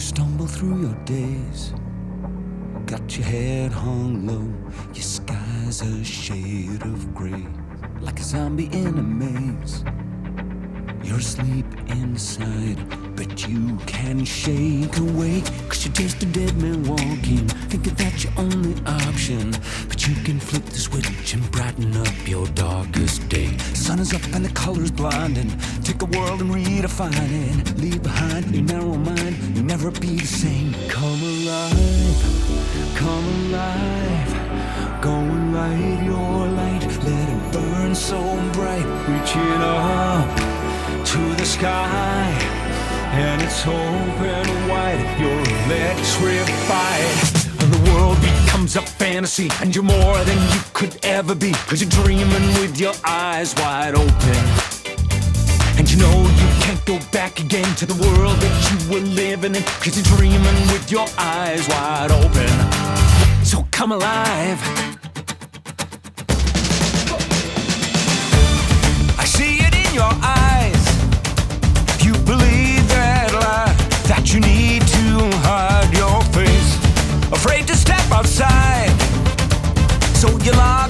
You stumble through your days, got your head hung low, your sky's a shade of gray, like a zombie in a maze. You're asleep inside, but you can shake awake. Cause you're just a dead man walking, thinking that's your only option. But you can flip the switch and brighten up your darkest Is up and the colors blinding. Take a world and redefine it. Leave behind your narrow mind, you'll never be the same. Come alive, come alive. Go and light your light, let it burn so bright. Reaching up to the sky and it's open wide you're electrified the world becomes a fantasy and you're more than you could ever be cause you're dreaming with your eyes wide open. And you know you can't go back again to the world that you were living in cause you're dreaming with your eyes wide open. So come alive Lage